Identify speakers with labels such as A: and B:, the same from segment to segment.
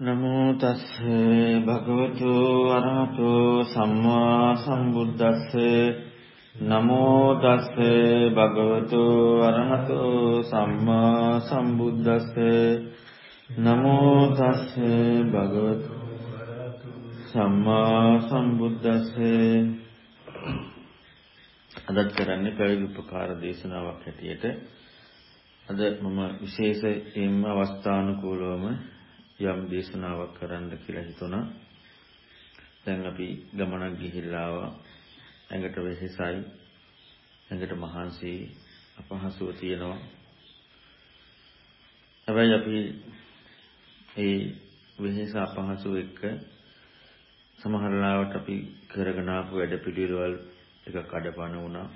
A: නමෝ තස් භගවතු අරහතෝ සම්මා සම්බුද්දස්ස. නමෝ තස් භගවතු අරහතෝ සම්මා සම්බුද්දස්ස. නමෝ තස් භගවතු සම්මා සම්බුද්දස්ස. අදත් කරන්නේ පැවිදි උපකාර දේශනාවක් හැටියට. අද මම විශේෂයෙන්ම අවස්ථානුකූලවම යම් දේශනාවක් කරන්න කියලා හිතුණා. දැන් අපි ගමනක් ගිහිල්ලා ආවා. ඇඟට වෙහෙසයි. ඇඟට මහන්සි අපහසුව තියෙනවා. හැබැයි අපි ඒ වෙහෙස අපහසුව එක්ක සමහර ලාවට අපි කරගෙන ආපු වැඩ පිළිවෙලවල් ටිකක් අඩපණ වුණා.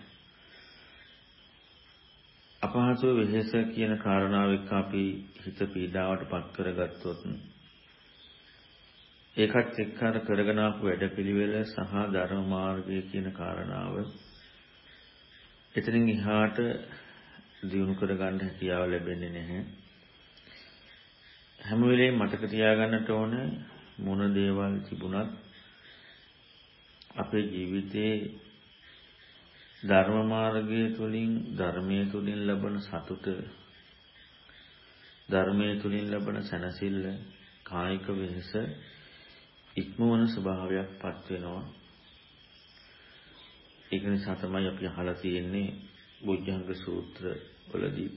A: අපහසු වෙහෙස කියන කාරණාව එක්ක අපි හිත පීඩාවට පත් කරගත්තොත් ඒකත් එක්ක අර කරගෙන ආපු වැඩපිළිවෙල සහ ධර්ම මාර්ගය කියන කාරණාව එතනින් එහාට දියුණු කරගන්න හැකියාව ලැබෙන්නේ නැහැ. හැම වෙලේම මතක තියාගන්නට ඕන මොන දේවල් තිබුණත් අපේ ජීවිතේ ධර්ම මාර්ගය තුලින් ධර්මයේ තුලින් ලබන සතුට ධර්මයේ තුලින් ලබන සැනසෙල්ල කායික වෙහස ඉක්මවන ස්වභාවයක් පත් වෙනවා ඒක නිසා තමයි අපි අහලා තියෙන්නේ බුද්ධංග සූත්‍ර වලදී.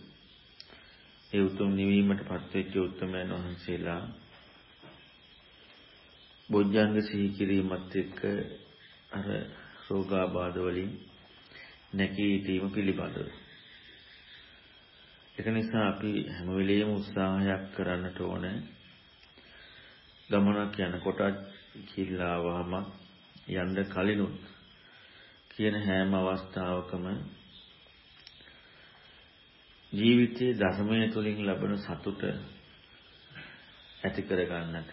A: ඒ උතුම් නිවීමට පත් වෙච්ච උත්තමයන් වහන්සේලා බොජ්ජංග සිහි කිරීමත් එක්ක අර රෝගාබාධ වලින් නැකී සිටීම පිළිබඳව. ඒක නිසා අපි හැම වෙලෙම උත්සාහයක් කරන්නට ඕනේ. ගමනක් යනකොට කිල්ලාවම යන්න කලිනුත් කියන හැම අවස්ථාවකම ජීවිතයේ ධර්මයේ තුලින් ලබන සතුට ඇති කර ගන්නට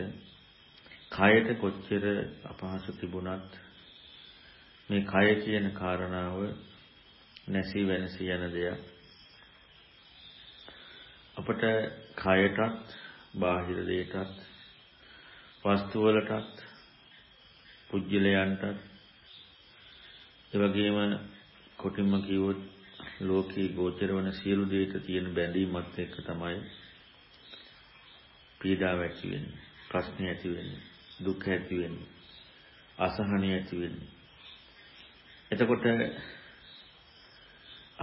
A: කයට කොච්චර අපහසු තිබුණත් මේ කය කියන කාරණාව නැසී වෙනසී යන දෙයක්. අපට කයටත් බාහිර දෙයටත් වස්තු වලටත් පුජ්‍යලයන්ටත් ඒ වගේම කොටින්ම කිව්වොත් ලෝකී ගෝචර වන සියලු දෙයට තියෙන බැඳීමත් එක්ක තමයි පීඩාව ඇති වෙන්නේ ප්‍රශ්න ඇති වෙන්නේ දුක් ඇති වෙන්නේ අසහනය ඇති වෙන්නේ එතකොට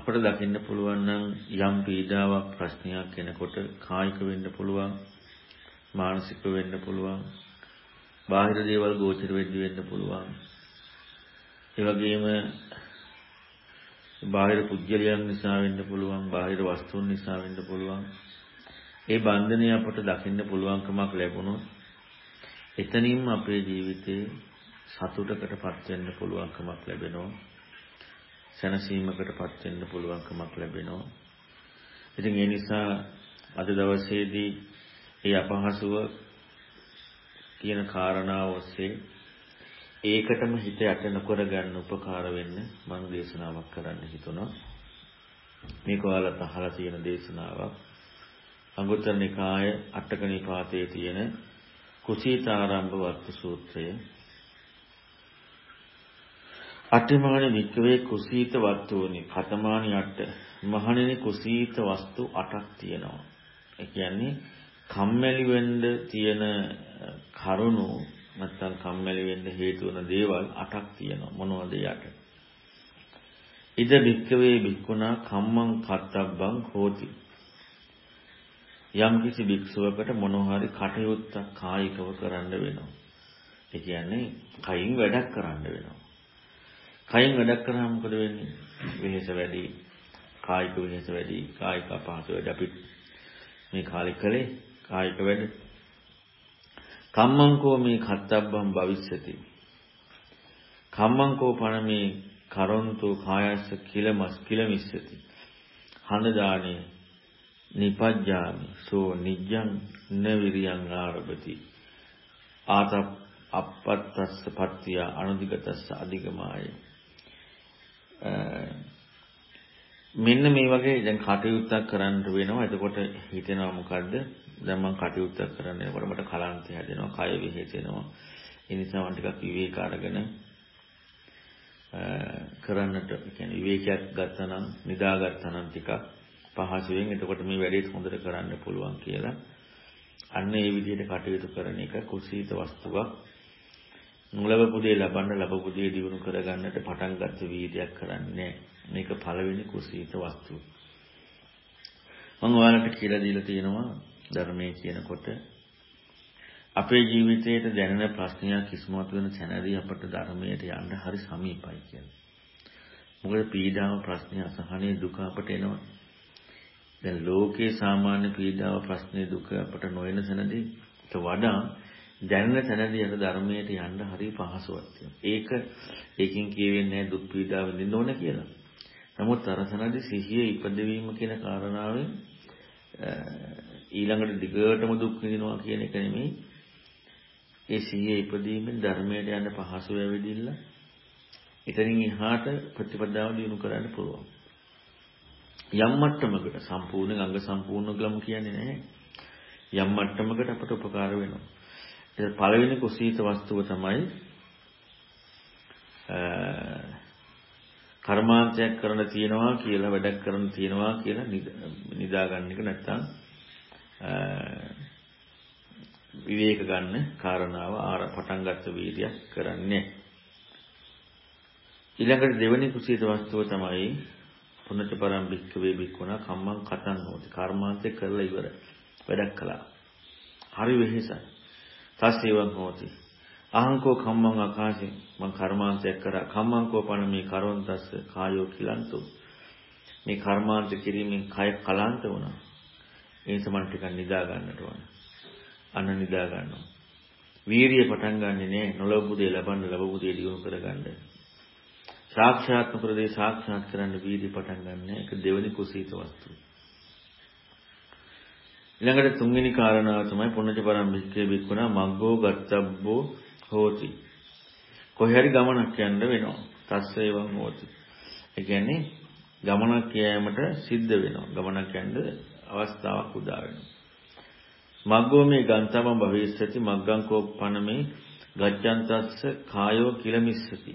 A: අපිට දකින්න පුළුවන් නම් යම් පීඩාවක් ප්‍රශ්නයක් එනකොට කායික වෙන්න පුළුවන් මානසික වෙන්න පුළුවන් බාහිර දේවල් ගෝචර වෙද්දි වෙන්න පුළුවන්. ඒ වගේම බාහිර පුජ්‍යලයන් නිසා වෙන්න පුළුවන් බාහිර වස්තුන් නිසා වෙන්න පුළුවන්. ඒ බන්ධනය අපට දකින්න පුළුවන්කමක් ලැබුණොත් එතනින්ම අපේ ජීවිතේ සතුටකටපත් වෙන්න පුළුවන්කමක් ලැබෙනවා. සැනසීමකටපත් වෙන්න පුළුවන්කමක් ලැබෙනවා. ඉතින් ඒ නිසා අද දවසේදී මේ අපහසුව කියන කාරණාව ඔස්සේ ඒකටම හිත යට නොකර ගන්න උපකාර වෙන්න මම දේශනාවක් කරන්න හිතුණා. මේක ඔයාලත් අහලා තියෙන දේශනාවක්. අංගුත්තර නිකාය අටක නිපාතයේ තියෙන කුසීතාරම්භ වත්තු සූත්‍රය අට්ඨමාන වික්‍රේ කුසීත වස්තුනි කතමානි අට මහණෙනි කුසීත වස්තු 8ක් තියෙනවා. ඒ කියන්නේ කම්මැලි වෙන්න තියෙන කරුණු නැත්තම් කම්මැලි වෙන්න හේතු වන දේවල් 8ක් තියෙනවා. මොනවද යට? ඉද වික්‍රේ වික්ුණා කම්මං කත්තබ්බං හෝති. යම් කිසි භික්ෂුවකට මොනවා හරි කටයුත්තක් කායිකව කරන්න වෙනවා. ඒ කියන්නේ කයින් වැඩක් කරන්න වෙනවා. කයින් වැඩක් කරාම මොකද වෙන්නේ? වෙහෙස වැඩි, කායික වෙහෙස වැඩි, කායික අපහසු වැඩි අපි මේ කාලේ කලේ කායික වැඩ. කම්මංකෝ මේ කත්තබ්බම් භවිස්සති. කම්මංකෝ පණ මේ කරොන්තෝ කායස්ස කිලමස් කිලමිස්සති. හඳ දානේ නිපජ්ජාමි සෝ නිජ්ජං නවිරියං ආරභති ආතප් අපත්තස්ස පත්තිය අනුදිගතස්ස අධිගමාය මෙන්න මේ වගේ දැන් කටයුත්තක් කරන්න වෙනවා. එතකොට හිතෙනවා මොකද්ද? දැන් මම කටයුත්ත කරන්න යනකොට මට කලන්තය හැදෙනවා, කය විහෙතෙනවා. ඒ නිසා මම ටිකක් විවේක අරගෙන කරන්නට කියන්නේ විවේකයක් ගත්තා නම් නිදාගත්තා නම් ටිකක් පහසුවෙන් එතකොට මේ වැඩේත් හොඳට කරන්න පුළුවන් කියලා අන්න ඒ විදිහට කටයුතු කරන එක කුසීත වස්තුවක් නොලබපු දේ ලබන්න ලබපු දේ දිනු කරගන්නට පටන් ගත්ත වීර්යයක් කරන්නේ මේක පළවෙනි කුසීත වස්තුව මම ඔයාලට කියලා දීලා තියෙනවා ධර්මයේ කියනකොට අපේ ජීවිතයේ දැනෙන ප්‍රශ්නයක් ඉස්මතු වෙන තැනදී අපට ධර්මයට යන්න හරි සමීපයි කියලා. මොකද පීඩාව ප්‍රශ්නේ අසහනේ දුක අපට එනවා. දැන් ලෝකේ සාමාන්‍ය පීඩාව ප්‍රශ්නේ දුක අපට නොයන තැනදී වඩා දැනෙන තැනදී අර ධර්මයට යන්න හරි පහසුවක් ඒක ඒකෙන් කියවෙන්නේ දුක් පීඩාව විඳින්න ඕන කියලා. නමුත් අර තැනදී සිහිය ඉපදවීම කියන කාරණාවෙන් ඊළඟට දිගටම දුක් විඳිනවා කියන එක නෙමෙයි ඒ සිහිය ඉපදීමෙන් ධර්මයට යන පහසු වෙවිදිල්ල එතනින් එහාට ප්‍රතිපදාව දිනු කරන්න පුළුවන්. යම් මට්ටමකට සම්පූර්ණ අංග සම්පූර්ණ ගලම කියන්නේ නැහැ. යම් මට්ටමකට අපට උපකාර වෙනවා. ඒ පළවෙනි කුසීත වස්තුව තමයි කර්මාන්තයක් කරන තියනවා කියලා වැඩක් කරන තියනවා කියලා නිදා ගන්න එක නැත්තම් විවේක ගන්න කාරණාව ආර පටන් ගත්ත වීර්යයක් කරන්නේ. ඊළඟට දෙවෙනි කුසීත වස්තුව තමයි පුනච පරම් භික්ඛවේ භික්ඛුණා කම්මං කතං හෝති. කර්මාන්තේ කරලා ඉවර. වැඩක් කළා. හරි වෙහෙසයි. තස්සේවං හෝති. අහංකෝ කම්මං ආකාශේ මං කර්මාන්තයක් කරා. කම්මංකෝ පණ මේ කරොන්තස්ස කායෝ කිලන්තු. මේ කර්මාන්ත කිරීමෙන් කය කලන්ත වුණා. ඒ සමන් ටිකක් නිදා ගන්නට ඕන. අන්න නිදා ගන්නවා. වීරිය පටන් ගන්නෙ නෑ නොලබපු දේ ලබන්න ලැබපු දේ දියුණු කරගන්න. සාක්ෂාත් නොකරදී සාක්ෂාත් කරන්න වීරිය පටන් ගන්න ඒක දෙවෙනි කුසීත වස්තුව. ඊළඟට තුන්වෙනි කාරණාව තමයි පුණජ පරම්පිකේ බික්කුණා මග්ගෝ ගත්තබ්බෝ හෝති. කොහේ හරි ගමනක් යන්න වෙනවා. තස්සේවං හෝති. ඒ කියන්නේ ගමනක් යෑමට සිද්ධ වෙනවා. ගමනක් යන්න අවස්ථාවක් උදා වෙනවා. මග්ගෝ මේ ගන්තම භවිස්සති මග්ගං කෝපනමේ ගච්ඡන්තස්ස කායෝ කිලමිස්සති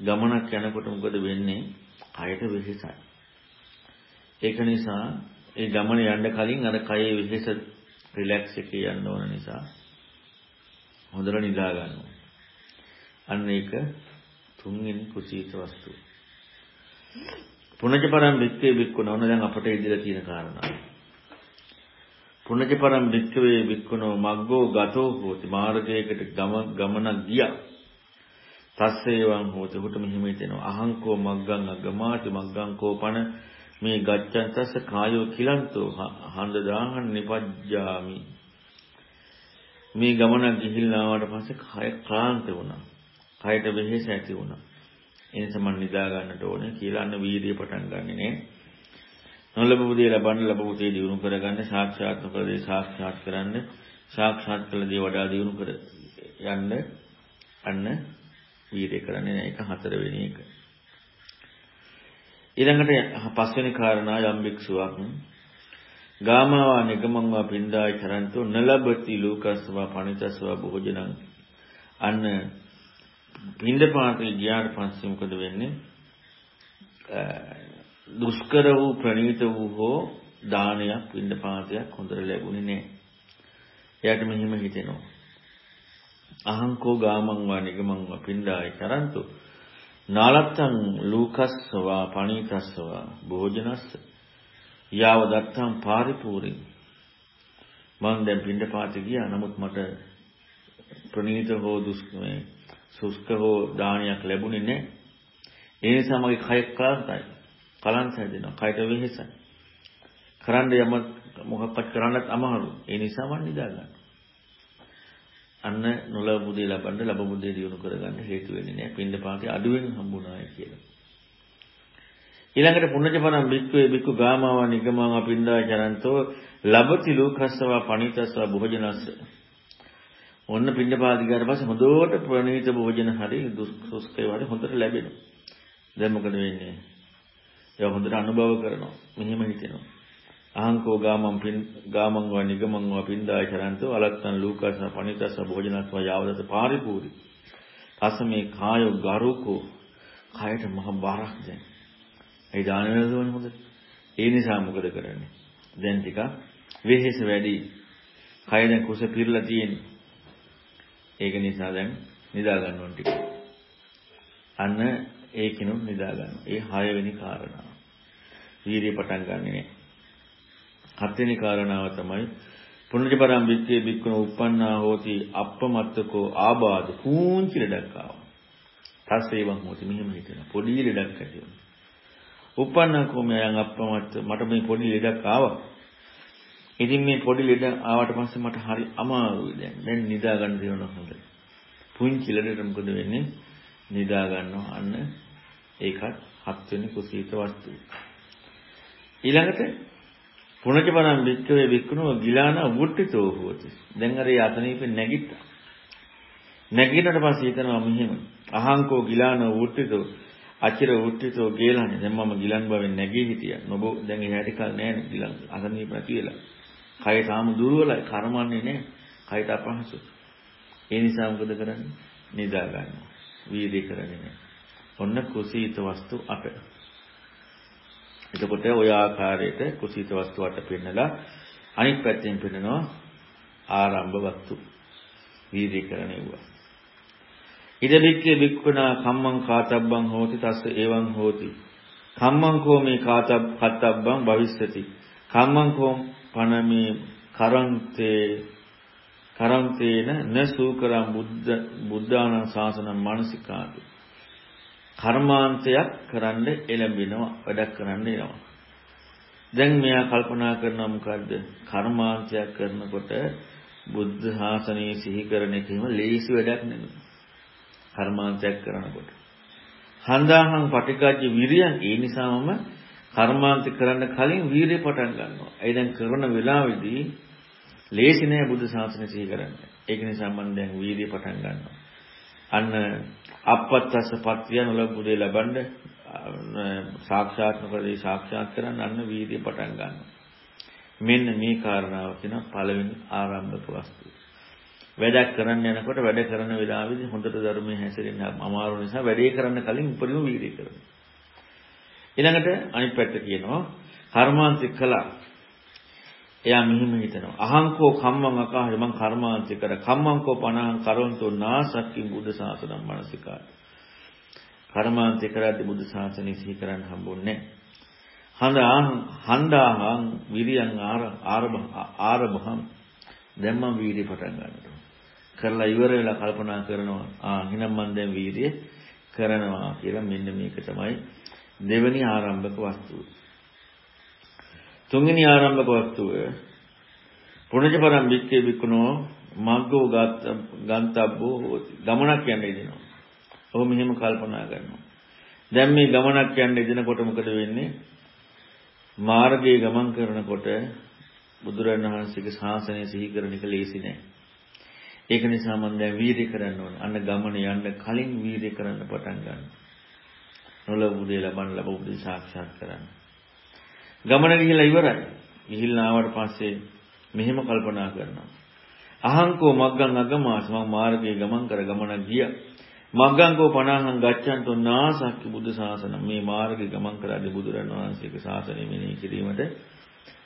A: ගමනක් යනකොට මොකද වෙන්නේ කයට වෙහෙසයි ඒක නිසා ඒ ගමන යන්න කලින් අර කයේ වෙහෙස රිලැක්ස් එකේ යන්න ඕන නිසා හොඳට නිදා ගන්නවා. අන්න ඒක තුන්වෙනි කුසීත වස්තුව පුණජ පරම් වික්කේ වික්කුණවන දැන් අපට ඉදිරිය තියෙන කාරණා. පුණජ පරම් වික්කවේ වික්කුණෝ මග්ගෝ ගතෝ හෝති. මාර්ගයකට ගම ගමනක් ගියා. තස්සේවං හෝති. හුට මෙහිම හිතෙනවා අහංකෝ මග්ගං අගමාති මග්ගං කෝපන. මේ ගච්ඡන් තස්ස කායෝ කිලන්තෝ හන්ද දාහන් නිපජ්ජාමි මේ ගමන ගිහිල්ලා ආවට පස්සේ කය ක්ලාන්ත වුණා කයට වෙහෙස ඇති වුණා එනිසා මම නිදා ගන්නට ඕනේ කියලා අන්න වීර්යය පටන් ගන්නෙ නේ. නොලබපු දේ ලබන්න ලැබපු දේ දිනු කරගන්න සාක්ෂාත් කළ දේ සාක්ෂාත් කරන්න සාක්ෂාත් කළ දේ වඩා දිනු කර යන්න අන්න වීර්යය කරන්නේ නැහැ. ඒක හතරවෙනි එක. ඊළඟට පස්වෙනි කාරණා යම් භික්ෂුවක් ගාමාවා නිගමංවා පින්දාය කරන්තෝ නලබති ලෝකස්වා පණිතස්වා භෝජනං අන්න පින්දපාතේ ගියාට පස්සේ මොකද වෙන්නේ? දුෂ්කර වූ ප්‍රණීත වූ හෝ දානයක් පින්දපාතයක් හොඳට ලැබුණේ නැහැ. එයාට මෙහිම හිතෙනවා. අහංකෝ ගාමං වා නිගමං වා පින්දාය කරන්තු නාලත්තං ලූකස්සවා පණීතස්සවා භෝජනස්ස යාව දත්තම් පාරිපූර්ණ මම දැන් පින්දපාතේ ගියා නමුත් මට ප්‍රණීත හෝ දුෂ්කරේ සුස්ක හෝ දානයක් ලැබුණේ නැහැ. ඒ නිසා මගේ කය ක්ලාන්තයි. කලන්ත හැදෙනවා. කයට වෙහෙසයි. කරන්න යම මොකක්වත් කරන්නත් අමාරු. ඒ නිසා මම නිදා ගන්නවා. අන්න නොලබු දේ ලබන්න ලැබපු දේ දිනු කරගන්න හේතු වෙන්නේ නැහැ. පින්ඳ පාතේ අඩුවෙන් හම්බුනායි කියලා. ඊළඟට පුණජපරම් බික්කවේ බික්කු ගාමාවා නිගමාවා පින්දා චරන්තෝ ලබති ලෝකස්සවා පණිතස්සවා භෝජනස්ස ඔන්න පින්නපාති ගියාට පස්සේ හොඳට ප්‍රණීත භෝජන හරි දුස්කේ වල හොඳට ලැබෙනවා. දැන් මොකද වෙන්නේ? ඒක හොඳට අනුභව කරනවා. මෙහෙම හිතෙනවා. අහංකෝ ගාමං පින් ගාමං වා නිගමං වා පින්දාය චරන්තෝ අලත්තං ලූකස පණිතස භෝජනස්ව යාවදත පාරිපූරි. තසමේ කාය ගරුකෝ කයට මහ බරක් දැන්. ඒ දාන වේදෝනේ හොඳ. ඒ නිසා මොකද කරන්නේ? දැන් ටික වෙහෙස වැඩි. කය දැන් කුස පිරලා තියෙන්නේ. ඒක නිසා දැන් නිදා ගන්න ඕන ටික. අන්න ඒකිනුත් නිදා ගන්නවා. ඒ හය වෙනි කාරණාව. වීර්ය පටන් ගන්නෙ නෑ. හත්වෙනි කාරණාව තමයි පුනජපරම් වික්කේ බික්කුණ උප්පන්නා හෝති අප්පමත්තකෝ ආබාධ පූංචි ලඩක් ආවා. තස්සේවං හෝති මෙහෙම හිතන පොඩි ලඩක් ඇති වුණා. උප්පන්නකෝ මයන් අප්පමත්ත මට මේ පොඩි ලඩක් ආවා. ඉතින් මේ පොඩි ලෙඩ ආවට පස්සේ මට හරි අමාරුයි දැන්. දැන් නිදා ගන්න දෙනවා හොඳයි. පුංචි ලෙඩට මොකද වෙන්නේ? නිදා ගන්නවා අන්න ඒකත් හත් වෙනි කුසීත වස්තුව. ඊළඟට පුණජපරම් වික්කවේ වික්කුණෝ ගිලාන වුට්ටිතෝ හොති. දැන් අර යතනීපෙ නැගිට්ටා. නැගිටිනට පස්සේ හිතනවා මෙහෙම. අහංකෝ ගිලාන වුට්ටිතෝ අචිර වුට්ටිතෝ ගේලානේ. දැන් මම ගිලන් බවෙන් නැගී හිටියා. නොබ දැන් එහාට කල් නැහැ ගිලන් අසනීප නැති වෙලා. කය තාම දුර්වලයි. කර්මන්නේ නැහැ. කයට අපහසු. ඒ නිසා මොකද කරන්නේ? නිදා ගන්නවා. වීර්ය කරන්නේ නැහැ. ඔන්න කුසීත වස්තු 8. එතකොට ওই ආකාරයට කුසීත වස්තු අට පෙන්නලා අනිත් පැත්තෙන් පෙන්නනවා ආරම්භ වස්තු වීදීකරණයුවා. ඉද බික්කේ බික්කුණා කම්මං කාතබ්බං හෝති තස්ස එවං හෝති. කම්මං කෝ මේ කාතබ් කත්තබ්බං භවිස්සති. කම්මං කෝ පනමේ කරන්තේ කරන්තේන නසූකරම් බුද්ධ බුද්ධාන ශාසන මානසිකාති කර්මාන්තයක් කරන්න එළඹෙනවා වැඩක් කරන්න එනවා. දැන් මෙයා කල්පනා කරනවා මොකද්ද? කර්මාන්තයක් කරනකොට බුද්ධ ශාසනය සිහි කරන එකම ලේසි වැඩක් නෙමෙයි. කර්මාන්තයක් කරනකොට. හන්දාහං පටිකජ්ජ විරියන් ඒ නිසාමම කර්මාන්ත කරන්න කලින් වීරිය පටන් ගන්නවා. ඒ දැන් කරන වෙලාවේදී ලේසි නෑ බුද්ධ ශාසනය සිහි කරන්න. ඒක නිසා මම දැන් වීරිය පටන් ගන්නවා. අන්න අපත්තස්ස පත්‍ය නොලබු දේ ලබන්න සාක්ෂාත් නොකරදී සාක්ෂාත් කරන්න අන්න වීර්ය පටන් ගන්නවා. මෙන්න මේ කාරණාව කියන පළවෙනි ආරම්භක වස්තුව. වැඩක් කරන්න යනකොට වැඩ කරන වෙලාවෙදී හොඳට ධර්මයේ හැසිරෙන්න අමාරු නිසා වැඩේ කරන්න කලින් උපරිම වීර්ය කරනවා. ඊළඟට අනිත් පැත්ත කියනවා කර්මාන්තික කළා එයා මෙහෙම හිතනවා. අහංකෝ කම්මං අකාහය මං කර්මාන්ත කර කම්මංකෝ පනහං කරොන්තෝ නාසක්කි බුද්ධ ශාසනං මනසිකාර. කර්මාන්ත කරද්දී බුද්ධ ශාසනය සිහි කරන්න හම්බුන්නේ නැහැ. හන්දාහං විරියං ආරබ ආරබහම් දැන් මම වීර්ය පටන් ගන්නවා. කරලා ඉවර වෙලා කල්පනා කරනවා ආ එහෙනම් මම දැන් වීර්ය කරනවා කියලා මෙන්න මේක තමයි දෙවෙනි ආරම්භක වස්තුව. තුන්වෙනි ආරම්භක වස්තුව පුණජ පරම් වික්කේ විකුණෝ මග්ගෝ ගන්තබ්බෝ හෝති. ගමනක් යන්න ඉදිනවා. ඔහු මෙහෙම කල්පනා කරනවා. දැන් මේ ගමනක් යන්න ඉදිනකොට මොකද වෙන්නේ? මාර්ගයේ ගමන් කරනකොට බුදුරණන් වහන්සේගේ ශාසනය සිහි කරන එක ලේසි නෑ. ඒක නිසා මම දැන් වීර්ය කරන්න ඕන. අන්න ගමන යන්න කලින් වීර්ය කරන්න පටන් ගන්න. නොලබු දේ ලබන්න ලැබු දේ සාක්ෂාත් කරන්න. ගමන ගිහිලා ඉවරයි. ගිහිල්ලා ආවට පස්සේ මෙහෙම කල්පනා කරනවා. අහංකෝ මග්ගං අගමාස මම මාර්ගයේ ගමන් කර ගමනක් ගියා. මග්ගංකෝ පනහං ගච්ඡන්තෝ නාසක්කි බුද්ධ ශාසන මේ මාර්ගයේ ගමන් කරද්දී බුදුරන් වහන්සේගේ ශාසනය මෙනෙහි කිරීමට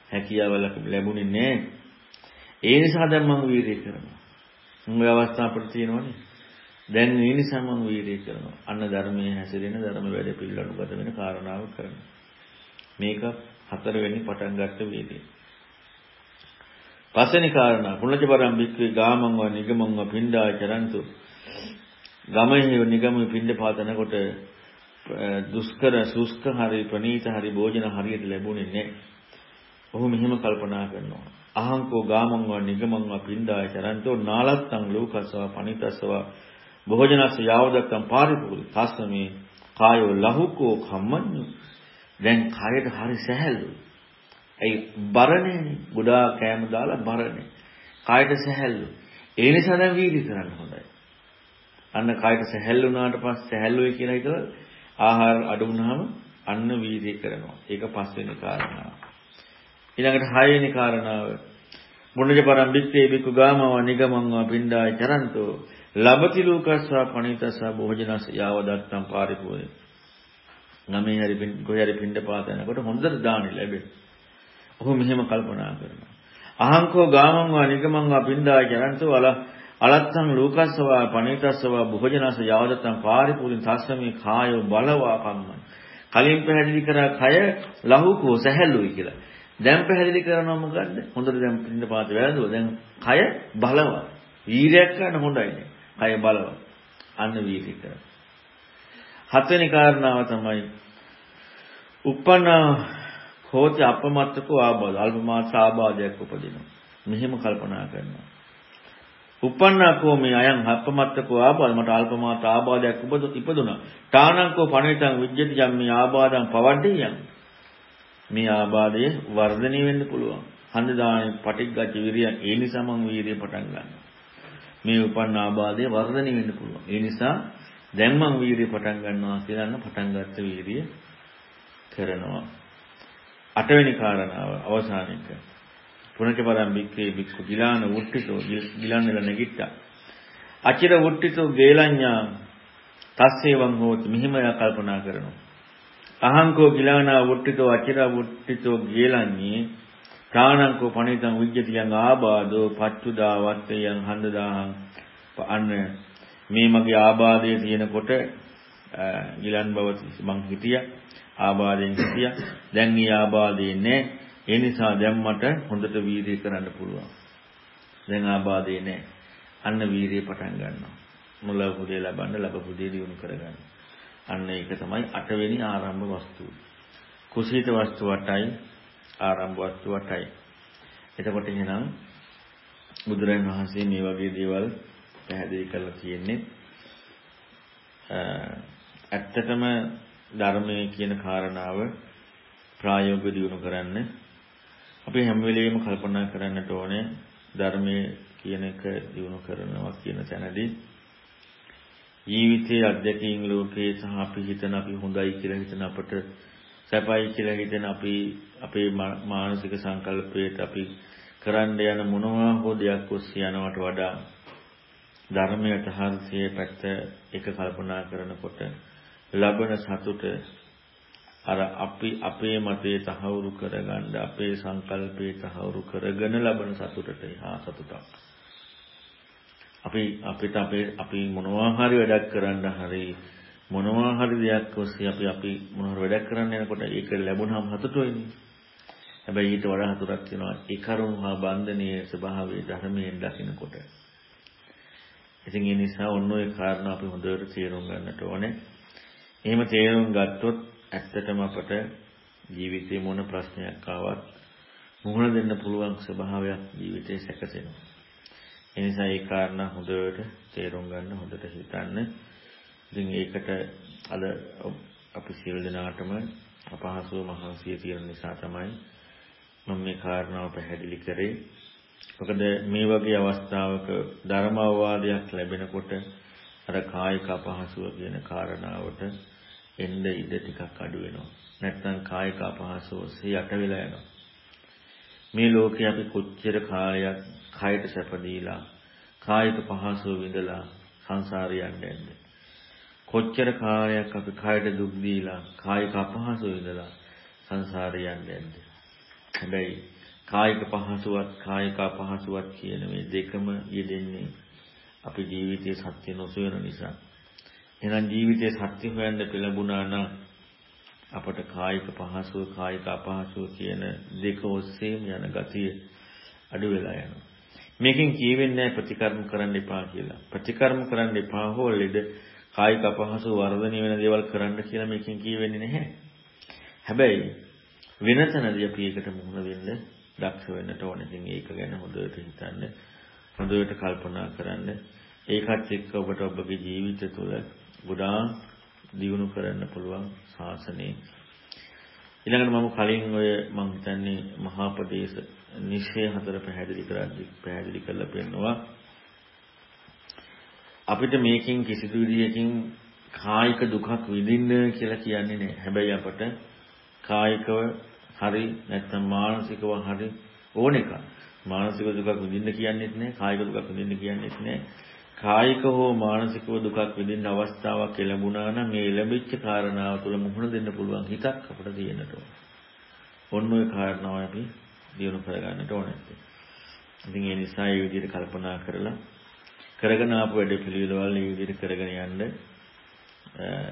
A: හැකියාව ලැබුණේ නැහැ. ඒ නිසා දැන් මම වීර්යය කරනවා. මේ අවස්ථාව අපිට තියෙනවනේ. දැන් ඒ නිසා මම වීර්යය කරනවා. අන්න ධර්මයේ හැසිරෙන ධර්ම වැඩ පිළිවෙලකට වෙන කාරණාව කරනවා. මේක හතරවෙනි පටන් ගත්ත වේදේ. පස්වෙනි කාරණා කුණජපරම් බික්කේ ගාමං ව නිගමං ව පින්ඩා චරන්තු ගමෙහි නිගම පින්ඩ පාතනකොට දුෂ්කර සුස්ක හරි ප්‍රනීත හරි භෝජන හරියට ලැබුණේ නැහැ. ඔහු මෙහෙම කල්පනා කරනවා. අහංකෝ ගාමං ව නිගමං ව පින්ඩා චරන්තෝ නාලත්තං ලෝකසව පනිතසව භෝජනස්ස යාවදත්තං පාරිපූර්ණ තස්සමේ කායෝ ලහුකෝ කම්මඤ්ඤු දැන් කයට හරි සැහැල්ලුයි. ඒ බරණේනේ. ගොඩා කෑම දාලා බරනේ. කයට සැහැල්ලු. ඒ නිසා දැන් වීර්ය කරන්න හොඳයි. අන්න කයට සැහැල්ලු වුණාට පස්සේ සැහැල්ලුයි කියලා හිතලා ආහාර අඩු වුණාම අන්න වීර්ය කරනවා. ඒක පස්වෙනි කාරණාව. ඊළඟට හයවෙනි කාරණාව මුණජ පරම් බිත්තේ බිකු ගාමව නිගමංවා පින්ඩාය චරන්තෝ ලබති ලෝකස්වා පණිතස්වා භෝජනස් යාව දත්තම් පාරිපූර්ණ. නමේ හරි පින් කොහේ හරි පින්ඩ පාත යනකොට හොඳට දානි ලැබෙන. ඔහු මෙහෙම කල්පනා කරනවා. අහංකෝ ගාමංවා නිගමංවා පින්ඩාය චරන්තෝ අල අලත්තං ලෝකස්වා පණිතස්වා භෝජනස් යාව දත්තම් පාරිපූර්ණ තස්සමේ කායෝ බලවා කම්මං. කලින් පැහැදිලි කරා කය ලහුකෝ සැහැල්ලුයි කියලා. දැන් පැහැදිලි කරනවා මොකද්ද? හොඳට දැන් පින්න පාත වැළඳුවා. දැන් කය බලවත්. වීරයක් ගන්න හොඳයි. කය බලවත්. අන්න වීර්ය කර. හත්වෙනි කාරණාව තමයි uppana හෝති අපමත්තකෝ ආබාධ. අල්ප මාත්‍ර ආබාධයක් උපදිනවා. මෙහෙම කල්පනා කරනවා. uppannakෝ මේ අයන් අපමත්තකෝ ආබාධ මට අල්ප මාත්‍ර ආබාධයක් ඉපදුනා. තානංකෝ පණිතං විජ්ජති ජම්මි ආබාධං පවඩ්ඩියං මේ ආබාධය වර්ධනය වෙන්න පුළුවන්. හන්ද දානේ පටිග්ගච්ච විරියන් ඒ නිසා මම වීරිය පටන් ගන්නවා. මේ උපන්න ආබාධය වර්ධනය වෙන්න පුළුවන්. ඒ නිසා දැන් මම වීරිය පටන් ගන්නවා කියලා පටන් ගත්ත වීරිය කරනවා. අටවෙනි කාරණාව අවසාන එක. පුණජ පරම් බික්කේ බික්කු ගිලාන වුට්ටිතෝ ගිලානෙල නැගිට්ටා. අචිර වුට්ටිතෝ ගේලඤ්ඤා තස්සේවං හෝති මෙහිම කල්පනා කරනවා. අහංකෝ ගිලානා වුට්ටිතෝ අචිරා වුට්ටිතෝ ගේලන්නේ ප්‍රාණංකෝ පණිතං විජ්ජතියං ආබාධෝ පච්චුදා වත්තයන් හන්දදාහං අන්න මේ මගේ ආබාධය තියෙනකොට ගිලන් බව මං හිටියා ආබාධයෙන් හිටියා. දැන් මේ ආබාධය නැහැ ඒ නිසා දැන් මට හොඳට වීර්යය කරන්න පුළුවන්. දැන් ආබාධය නැහැ අන්න වීර්යය පටන් ගන්නවා. මුල පුදේ ලබන්න ලබ පුදේ දිනු කරගන්න. අන්න ඒක තමයි අටවෙනි ආරම්භ වස්තුව. කුසීත වස්තු වටයි ආරම්භ වස්තු වටයි. එතකොට එහෙනම් බුදුරජාණන් වහන්සේ මේ වගේ දේවල් පැහැදිලි කරලා තියෙන්නේ. ඇත්තටම ධර්මයේ කියන කාරණාව ප්‍රායෝගිකව දිනු කරන්න. අපි හැම වෙලෙම කල්පනා කරන්නට ඕනේ ධර්මයේ කියන එක දිනු කරනවා කියන තැනදී. ජීවිතයේ අධ්‍යක්ීම් ලෝකයේ සහ අපි හිතන අපි හොඳයි කියලා හිතන අපට සැපයි කියලා හිතන අපි අපේ මානසික සංකල්පයට අපි කරන්න යන මොනවා හෝ දෙයක් ඔස්සේ යනවට වඩා ධර්මයට හර්ෂයේ පැත්ත එක කල්පනා කරනකොට ලබන සතුට අර අපි අපේ මතේ තහවුරු කරගන්න අපේ සංකල්පේ තහවුරු කරගෙන ලබන සතුටට හා සතුටක් අපි අපිට අපේ අපි මොනවා හරි වැඩක් කරන්න හරි මොනවා හරි දෙයක් ඔස්සේ අපි අපි මොනවා හරි වැඩක් කරන්න යනකොට ඒක ලැබුණාම හතුට වෙන්නේ. හැබැයි ඊට වඩා හතුරක් වෙනවා ඒ කරුණ හා බන්ධනීය ස්වභාවයේ ධර්මයෙන් දකිනකොට. ඉතින් ඒ නිසා ඔන්න ඔය කාරණා අපි හොඳට තේරුම් ගන්නට ඕනේ. එහෙම තේරුම් ගත්තොත් ඇත්තටම අපට ජීවිතේ මොන ප්‍රශ්නයක් ආවත් මුහුණ දෙන්න පුළුවන් ස්වභාවයක් ජීවිතේ සැකසෙනවා. ඒ නිසා ඒ කාරණා හොඳට තේරුම් ගන්න හොඳට හිතන්න. ඉතින් ඒකට අද අපි සියලු දෙනාටම අපහසුව මහන්සිය තියෙන නිසා තමයි මම මේ කාරණාව පැහැදිලි කරේ. මොකද මේ වගේ අවස්ථාවක ධර්ම අවවාදයක් ලැබෙනකොට අර කායික අපහසුව කියන කාරණාවට එන්න ඉඩ ටිකක් අඩු වෙනවා. නැත්නම් කායික අපහසුව යට වෙලා යනවා. මේ ලෝකේ අපි කොච්චර කාලයක් කයට සැප දීලා කායික පහසුව විඳලා සංසාරේ යන්නේ නැද්ද? කොච්චර කාලයක් අපි කයට දුක් දීලා කායික අපහසුව විඳලා සංසාරේ යන්නේ නැද්ද? හැබැයි කායික පහසුවත් කායික අපහසුවත් කියන මේ දෙකම යෙදෙන්නේ අපි ජීවිතයේ සත්‍ය නොසොයන නිසා. එහෙනම් ජීවිතයේ සත්‍ය හොයන්න පෙළඹුණා නම් අපට කායික පහසුව කායික අපහසුව කියන දෙක ඔස්සේම යන ගතිය අඩු වෙලා යනවා. මේකෙන් කියවෙන්නේ ප්‍රතිකර්ම කරන්න එපා කියලා. ප්‍රතිකර්ම කරන්න එපා හෝ ලෙඩ කායික අපහසු වර්ධනය වෙන දේවල් කරන්න කියලා මේකෙන් කියවෙන්නේ නැහැ. හැබැයි වෙන තැනදී අපි ඒකට මුහුණ දෙන්න දක්ෂ වෙන්නට ඕනේ. ඉතින් ඒක ගැන හොඳට හිතන්න. හොඳට කල්පනා කරන්න. ඒකත් එක්ක ඔබට ඔබගේ ජීවිතය තුළ ගොඩාක් දියුණු කරන්න පුළුවන් ශාසනය. ඊළඟට මම කලින් ඔය මම හිතන්නේ මහා ප්‍රදේශ නිශ්චය හතර පැහැදිලි කරද්දි පැහැදිලි කරලා පෙන්නනවා. අපිට මේකෙන් කිසිදු විදියකින් කායික දුකක් විඳින්න කියලා කියන්නේ නැහැ. හැබැයි අපට කායිකව හරි නැත්නම් මානසිකව හරි ඕන එකක්. මානසික දුකක් විඳින්න කියන්නේත් නැහැ, කායික දුකක් විඳින්න කියන්නේත් නැහැ. කායික හෝ මානසිකව දුකක් විඳින්න අවස්ථාවක් ලැබුණා නම් ඒ ලැබිච්ච කාරණාව තුළ මුහුණ දෙන්න පුළුවන් හිතක් අපිට තියෙන්නට ඕන. ඔන්න ඔය කාරණාව අපි දිනු කරගන්නට ඕනේ. ඉතින් ඒ නිසා මේ විදිහට කල්පනා කරලා කරගෙන ආපු වැඩ පිළිවෙලවල් මේ විදිහට කරගෙන යන්න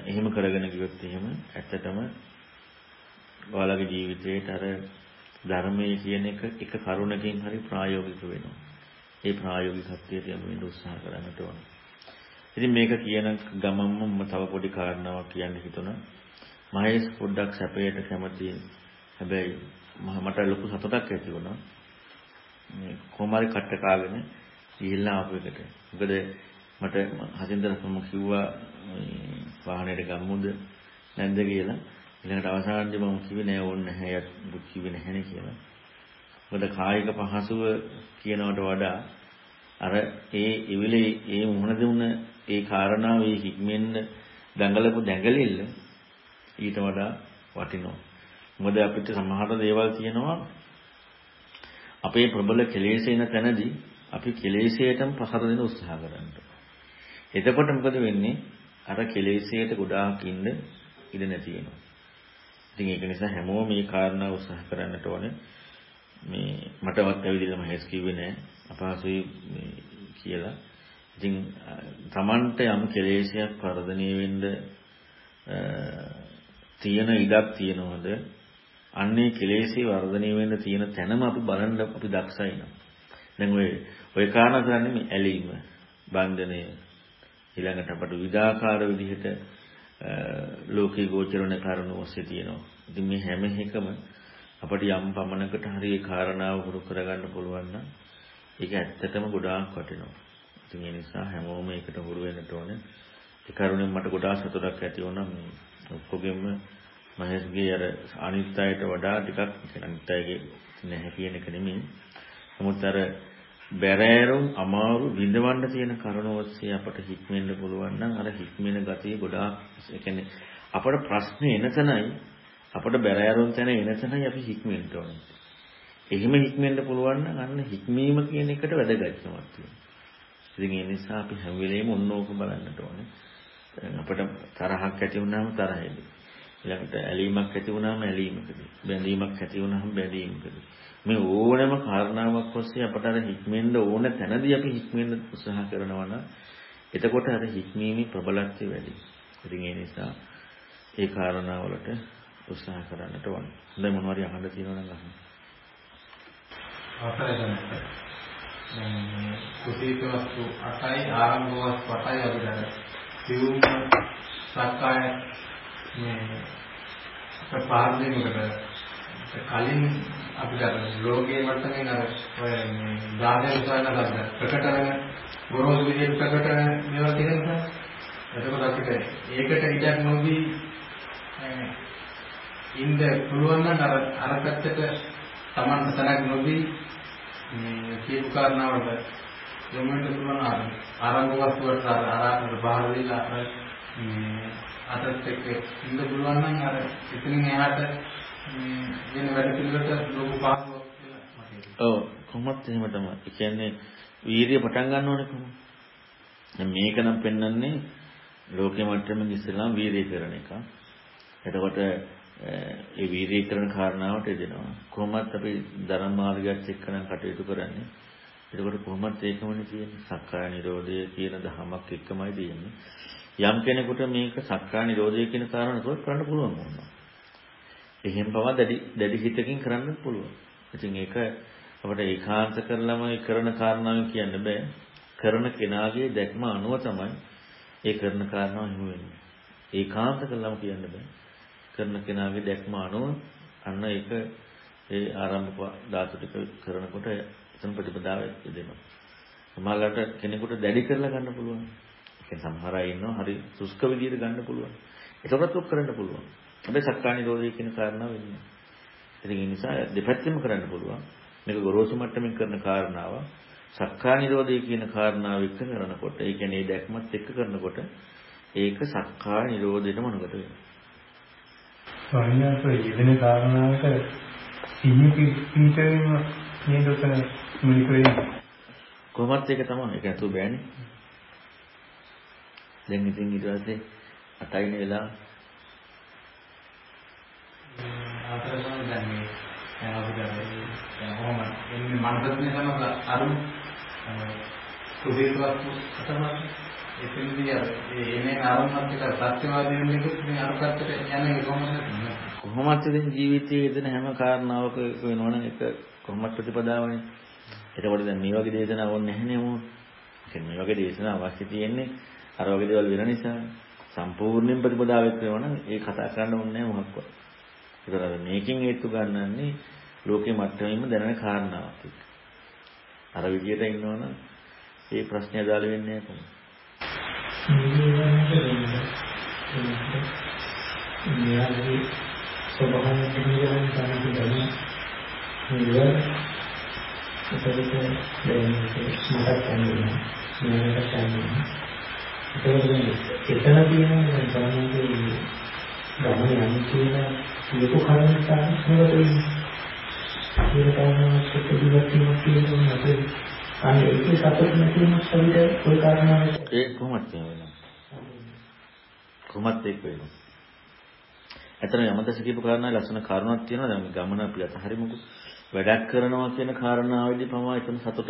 A: එහෙම කරගෙන ගියොත් එහෙම ඇත්තටම ඔයාලගේ ජීවිතේට අර ධර්මයේ කියන එක එක කරුණකින් හරි ප්‍රායෝගික වෙනවා. ඒ ප්‍රායෝගිකත්වයට යොමු වෙන්න උත්සාහ කරන්නට ඕන. ඉතින් මේක කියන ගමන්ම මම තව පොඩි කාරණාවක් කියන්න හිතුණා. මහේෂ් පොඩ්ඩක් සැපයට කැමතියි. හැබැයි මට ලොකු සතුටක් ඇති වුණා. මේ කොමාරි කට්ට කාගෙන ගිහිල්ලා ආපු එකට. මොකද මට හසින්දර සම කිව්වා වාහනේට ගම්මුද නැන්ද කියලා. ඊළඟට අවසානයේදී මම කිව්වේ නෑ ඕනේ නැහැ. දුක් කිව්වේ නැහැනේ කියලා. මොකද කායික පහසුව කියනවට වඩා අර ඒ ඉවිලේ ඒ මුහුණ දුන්න ඒ කාරණාව ඒ හික්මෙන්න දඟලපු දැඟලිල්ල ඊට වඩා වටිනවා. මොකද අපිට සමහර දේවල් තියෙනවා අපේ ප්‍රබල කෙලෙසේන තැනදී අපි කෙලෙසේටම පහර දෙන්න උත්සාහ කරනවා. එතකොට මොකද වෙන්නේ? අර කෙලෙසේට ගොඩාක් ඉන්න ඉඩ නැති වෙනවා. ඉතින් ඒක නිසා හැමෝම මේ කාරණා උත්සාහ කරන්නට ඕනේ. මේ මටවත් ඇවිදලා මහේස් කිව්වේ නෑ අපහසුයි මේ කියලා. ඉතින් Tamante යම් කෙලෙසයක් වර්ධනය වෙන්න තියෙන ඉඩක් තියනවද? අන්නේ කෙලෙසේ වර්ධනය වෙන්න තියෙන තැනම අපි බලන්න අපි දක්ෂයි නම්. දැන් ඔය ඔය කාරණා කරන්නේ මේ ඇලීම, බන්ධනය ඊළඟට අපට විදාකාර විදිහට ලෝකේ ගෝචරණ කරුණු ඔස්සේ තියෙනවා. ඉතින් මේ හැම එකම අපට යම් පමණකට හරි ඒ කාරණාව හුරු කරගන්න පුළුවන් නම් ඒක ඇත්තටම ගොඩාක් වටිනවා. ඉතින් ඒ නිසා හැමෝම ඒකට හුරු වෙන්නට ඕනේ. ඒ කරුණෙන් මට ගොඩාක් සතුටක් ඇති වුණා මේ ඔක්කොගෙම මහේස්ගේ අර අනිත් අයට වඩා ටිකක් අනිත් අයගේ නැහැ කියන එක නෙමෙයි. නමුත් අර බැරෑරුම් අමාරු විඳවන්න තියෙන කරුණ ඔස්සේ අපට හික්මෙන්න පුළුවන් නම් අර හික්මෙන ගතිය ගොඩාක් ඒ කියන්නේ අපට ප්‍රශ්නේ එන තැනයි අපට බැරෑරුම් තැන එන තැනයි අපි හික්මෙන්න ඕනේ. එහෙම හික්මෙන්න පුළුවන් නම් අන්න හික්මීම කියන එකට වැදගත්කමක් තියෙනවා. ඉතින් ඒ නිසා අපි හැම වෙලේම ඔන්න ඕක බලන්නට ඕනේ. අපට තරහක් ඇති වුණාම තරහෙදී. ඊළඟට ඇලීමක් ඇති වුණාම ඇලීමකදී. බැඳීමක් ඇති වුණාම බැඳීමකදී. මේ ඕනෑම කාරණාවක් ඔස්සේ අපට අර හික්මෙන්න ඕන තැනදී අපි හික්මෙන්න උත්සාහ කරනවා නම් එතකොට අර හික්මීමේ ප්‍රබලත්වය වැඩි. ඉතින් ඒ නිසා ඒ කාරණාවලට උත්සාහ කරන්නට ඕන. හොඳයි මොනවාරි අහන්න තියෙනවා නම් අහන්න.
B: අවසරයි දැන් කුසීත වස්තු 8යි ආරම්භ වස්තු 8යි අපිට සිවුම් සක්කාය මේ ප්‍රපාදනයකට කලින් අපිට ලෝකයේ මට්ටමින් අර ඔය මේ ධාර්මයේ උසාවන කරද ප්‍රකට වෙන ගොරෝසු විදිහට ප්‍රකට වෙන මේවා තියෙනවා. එතකොට අපිට ඒකට ඉඩක් නොදී ඉන්න පුළුවන් නම් අර අර පැත්තට Taman තනක් නොදී මේ කියපු කාරණාවට යොමු වෙන්න පුළුවන් අර ආරම්භ වස්තුවට අර ආරම්භ බාහිර දීලා අර මේ අතත් එක්ක ඉන්න පුළුවන් නම් අර එතනින් එහාට වෙන වැඩ පිළිවෙලට ලොකු පාඩුවක් කියලා මට
A: ඔව් කොහොමත් එහෙම තමයි. ඒ කියන්නේ වීරිය පටන් ගන්න ඕනේ කොහොමද? දැන් මේක නම් පෙන්වන්නේ ලෝකෙ මට්ටමින් ඉස්සෙල්ලාම වීරිය කරන එක. එතකොට ඒ වීරිය කරන කාරණාවට එදෙනවා. කොහොමත් අපි ධර්ම මාර්ගයත් එක්ක නම් කටයුතු කරන්නේ. එතකොට කොහොමත් ඒකමනේ කියන්නේ සක්කාය නිරෝධය කියන ධමයක් එක්කමයි දෙන්නේ. යම් කෙනෙකුට මේක සක්කාය නිරෝධය කියන කාරණාව කරන්න පුළුවන් වුණා. එහෙම පවා දැඩි දැඩි හිතකින් කරන්න පුළුවන්. ඉතින් ඒක අපිට ඒකාන්ත කරලම කරන කාරණාවක් කියන්න බෑ. කරන කෙනාගේ දැක්ම අනුව තමයි ඒ කරන කාරණාව හිමු වෙන්නේ. ඒකාන්ත කරලම කියන්න බෑ. කරන කෙනාගේ දැක්ම අනුව අන්න ඒක ඒ ආරම්භ ධාතු ටික කරනකොට එතන ප්‍රතිපදාව දෙනවා. සමහරවිට කෙනෙකුට දැඩි කරලා ගන්න පුළුවන්. ඒ සමහර අය ඉන්නවා හරි සුස්ක විදියට ගන්න පුළුවන්. ඒකවත් ඔක් කරන්න පුළුවන්. හැබැයි සක්කාය නිරෝධය කියන කාරණාව වෙන්නේ. ඉතින් ඒ නිසා දෙපැත්තෙම කරන්න පුළුවන්. මේක ගොරෝසු මට්ටමින් කරන කාරණාව. සක්කාය නිරෝධය කියන කාරණාව එක්ක කරනකොට, ඒ කියන්නේ දැක්මත් එක්ක කරනකොට ඒක සක්කාය නිරෝධයටම අනුගත වෙනවා.
C: ස්වාමීන් වහන්සේ යෙදෙන කාරණාවක සිහිය පිටවීම නේද උතන මුලික වෙන්නේ.
A: කොහොමත් ඒක තමයි. ඒක නතු බෑනේ. දැන් ඉතින් ඊට පස්සේ අතයින වෙලා
B: ආතරම දැන් මේ දැන් අපිට දැන් කොහොම එන්නේ මනසනේ තමයි අරුම සුදේශවත් තමයි එතනදී අර එනේ ආරම්භත් එක සත්‍යවාදී වෙන එක ඉතින් අර පැත්තට යන්නේ කොහොමද
A: කොහොමත් ඉතින් ජීවිතයේ යෙදෙන හැම කාරණාවක වෙනවනම් ඒක කොහොමත් ප්‍රතිපදාවනේ. එතකොට දැන් මේ වගේ දේශනා ඕනේ නැහැ නේ මොකද? කියන්නේ මේ වගේ දේශනා අවශ්‍ය තියෙන්නේ අර වගේ දේවල් වෙන නිසා සම්පූර්ණයෙන් ප්‍රතිපදාවෙත් වෙනවනම් ඒ කතා කරන්න ඕනේ නැහැ මොකක්වත්. ඒතර මේකෙන් හේතු ගන්නන්නේ ලෝකේ මට්ටමින්ම දැනෙන කාරණාවක්. අර විදියට ඉන්නවනම් ඒ ප්‍රශ්නේ අදාළ වෙන්නේ නැහැ කොහොමද?
C: මෙයාගේ ස්වභාවය පිළිබඳව තමයි දැනෙන්නේ. නිවන ඒකත් දැන් මතක් කරගන්න. මෙයාට කියන්නේ. ඒකෙන් එතන තියෙන බලන්නේ ගමන යන්නේ කියන ලොකු කාරණාවක් නෙවෙයි. ඒක තමයි සුපිරිවත් තියෙන අපේ අනේ ඒකේ සතුට නැති වෙනස් අපිට ওই කාරණාවට
A: ඒ කොහොමද වෙන්නේ? කොහොමද ඒක වෙන්නේ? ඇත්තට යමදස කියපු කාරණාවේ ලස්සන කාරණාවක් තියෙනවා. දැන් ගමන අපි අතහරිමුකෝ. වැඩක් කරනවා කියන කාරණාවෙදි පවා එතන සතුට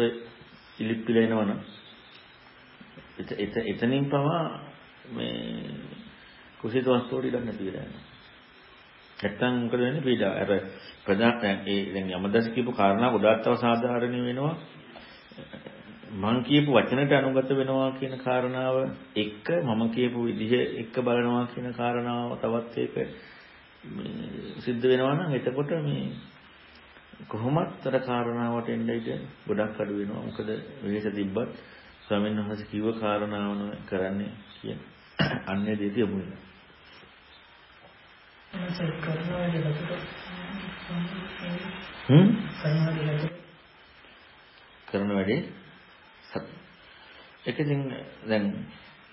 A: ඉලිප්පිලා එනවනම් එතනින් පවා මේ කුසිත වස්තුවට ඉඩක් නැති වෙලා යනවා. නැත්තම් මොකද වෙන්නේ පීඩා අර ප්‍රධාන ඒ දැන් යමදස කියපු කාරණා ගොඩාක් තව සාධාරණ වෙනවා. මං කියපු වචනට අනුගත වෙනවා කියන කාරණාව එක්ක මම කියපු විදිහ එක්ක බලනවා කියන කාරණාව තවත් ඒක සිද්ධ වෙනවා නම් එතකොට මේ කොහොමත් අර කාරණාවට එන්න ඉත ගොඩක් අඩු වෙනවා. මොකද වෙහෙස තිබ්බත් ස්වාමීන් වහන්සේ කිව්ව කාරණාවන කරන්නේ කියන අන්නේ දෙයට යමු වෙනවා. හ්ම් කරන වැඩේ ඒක ඉතින් දැන්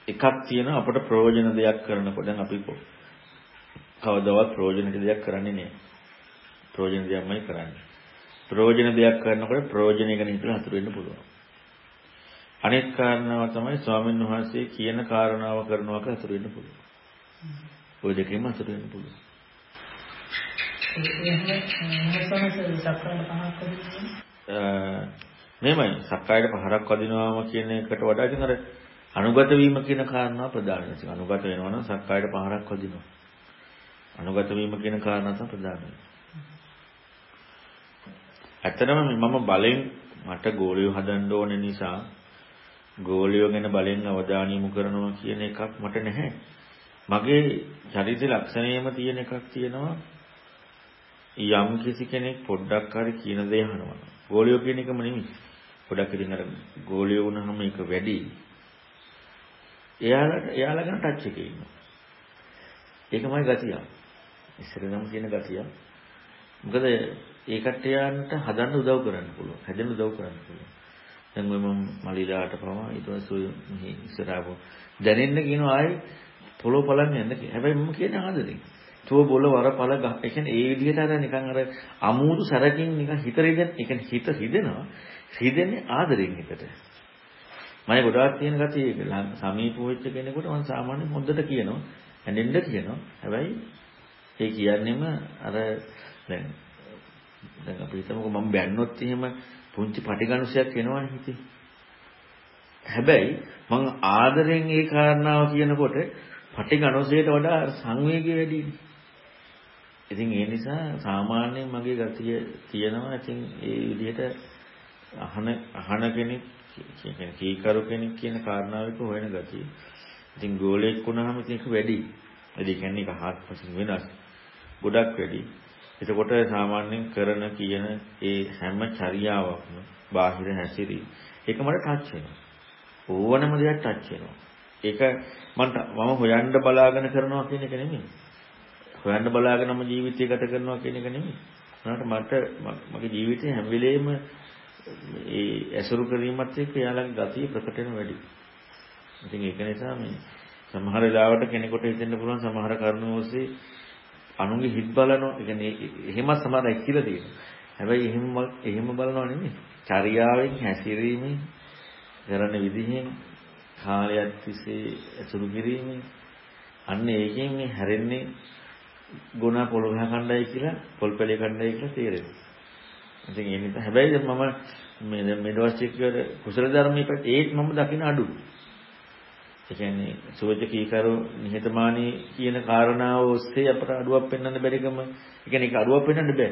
A: එකක් තියෙනවා අපට ප්‍රයෝජන දෙයක් කරනකොට දැන් අපි කවදාවත් ප්‍රයෝජනෙට දෙයක් කරන්නේ නෑ. ප්‍රයෝජන දෙයක්මයි කරන්නේ. ප්‍රයෝජන දෙයක් කරනකොට ප්‍රයෝජනය ගැන හිතලා හතුරු වෙන්න පුළුවන්. අනෙක් කාරණාව තමයි ස්වාමීන් වහන්සේ කියන කාරණාව කරනවා කියලා හතුරු වෙන්න පුළුවන්. ওই දෙකෙන්ම හතුරු වෙන්න පුළුවන්. මෙහෙමයි සක්කායට පහරක් වදිනවාම කියන එකට වඩා ඉතින් අර අනුගත වීම කියන කාරණාව ප්‍රධානයි. ඉතින් අනුගත වෙනවා නම් සක්කායට පහරක් වදිනවා. අනුගත වීම කියන කාරණා තමයි ප්‍රධානයි. ඇත්තටම මම බලෙන් මට ගෝලියෝ හදන්න ඕන නිසා ගෝලියෝ ගැන බලෙන් අවධානය යොමු කරනවා කියන එකක් මට නැහැ. මගේ චරිත ලක්ෂණයම තියෙන එකක් තියෙනවා යම් කිසි කෙනෙක් පොඩ්ඩක් හරි කියන දේ අහනවා. ගෝලියෝ කියන එකම නෙමෙයි. පොඩක් ඉතින් අර ගෝලියෝ වුණාම ඒක වැඩි. එයාලට එයාලා ගන්න ටච් එකේ ඉන්නවා. ඒකමයි ගතිය. ඉස්සරහම කියන ගතිය. මොකද ඒ කට්ටියන්ට හදන්න උදව් කරන්න පුළුවන්. හැදෙන්න උදව් කරන්න පුළුවන්. දැන් ඔය මම මලිලාට පවා ඊට පස්සේ මෙහි ඉස්සරහව දැනෙන්න කියනවා ආයේ පොළොව පලන්න යන්න කියලා. හැබැයි මම කියන්නේ ආදරෙන්. තෝ බොල වර පල ගහ. ඒ කියන්නේ ඒ විදිහට අර නිකන් අර අමුතු සැරකින් නිකන් හිත රිදෙන, ඒ කියන්නේ හිත රිදෙනවා. රිදෙන්නේ ආදරෙන් හිතට. මම ගොඩාක් තියෙන ගතිය ඒක. සමීප වෙච්ච කෙනෙකුට මම සාමාන්‍යයෙන් හොඳට කියනවා. හැඳෙන්න කියනවා. හැබැයි ඒ කියන්නේම අර දැන් දැන් අපි හිතමුකෝ මම බැන්නොත් එහෙම පුංචි පටිගනුසයක් එනවනේ හිතේ. හැබැයි මං ආදරෙන් ඒ කාරණාව කියනකොට පටිගනුසයට වඩා සංවේගය වැඩිනේ. ඉතින් ඒ නිසා සාමාන්‍යයෙන් මගේ ගතිය තියෙනවා. ඉතින් ඒ විදිහට අහන අහන කෙනෙක් කියන්නේ කීකරු කෙනෙක් කියන කාරණාවක හොයන ගතිය. ඉතින් ගෝලයක් වුණාම ඉතින් ඒක වැඩි. ඒ කියන්නේ ඒක හත්පසින් වෙනස්. ගොඩක් වැඩි. එතකොට සාමාන්‍යයෙන් කරන කියන ඒ හැම චර්යාවක්ම බාහිර හැසිරී ඒක මට ටච් වෙනවා. ඕනම දෙයක් ටච් වෙනවා. ඒක මන්ට මම හොයන්න බලාගෙන කරනවා කියන එක නෙමෙයි. හොයන්න බලාගෙනම ජීවිතය ගත කරනවා කියන එක නෙමෙයි. මට මගේ ජීවිතේ හැම වෙලෙම ඒ ඇසුරු කිරීමත් එක්ක යාළගේ ගතිය ප්‍රකට වෙන වැඩි. ඉතින් ඒක නිසා මේ සමහර වෙලාවට කෙනෙකුට හිතෙන්න පුළුවන් සමහර කරුණු ඔස්සේ අනුන්ගේ හිත් බලනවා. ඒ කියන්නේ එහෙම සමහරයි කියලා තියෙනවා. හැබැයි එහෙම එහෙම බලනවා නෙමෙයි. චර්යාවෙන් හැසිරීමෙන් කරන විදිහෙන් කාලයක් තිස්සේ අසුරු කිරීමෙන් අන්න ඒකෙන් මේ හැරෙන්නේ ගුණ පොළොව ගහ කණ්ඩායි කියලා පොල් පැලේ කණ්ඩායි කියලා තේරෙනවා. ඉතින් ඒ නිසා හැබැයි මම මේ දැන් මේ දවස් ටිකවල කුසල ධර්මයේ පැත්තේ ඒත් මම දකින අඩු. ඒ කියන්නේ සෝචකීකරු නිහතමානී කියන කාරණාව ඔස්සේ අපට අඩුවක් පෙන්වන්න බැරිකම ඒ කියන්නේ ඒක අඩුවක් පෙන්වන්න බෑ.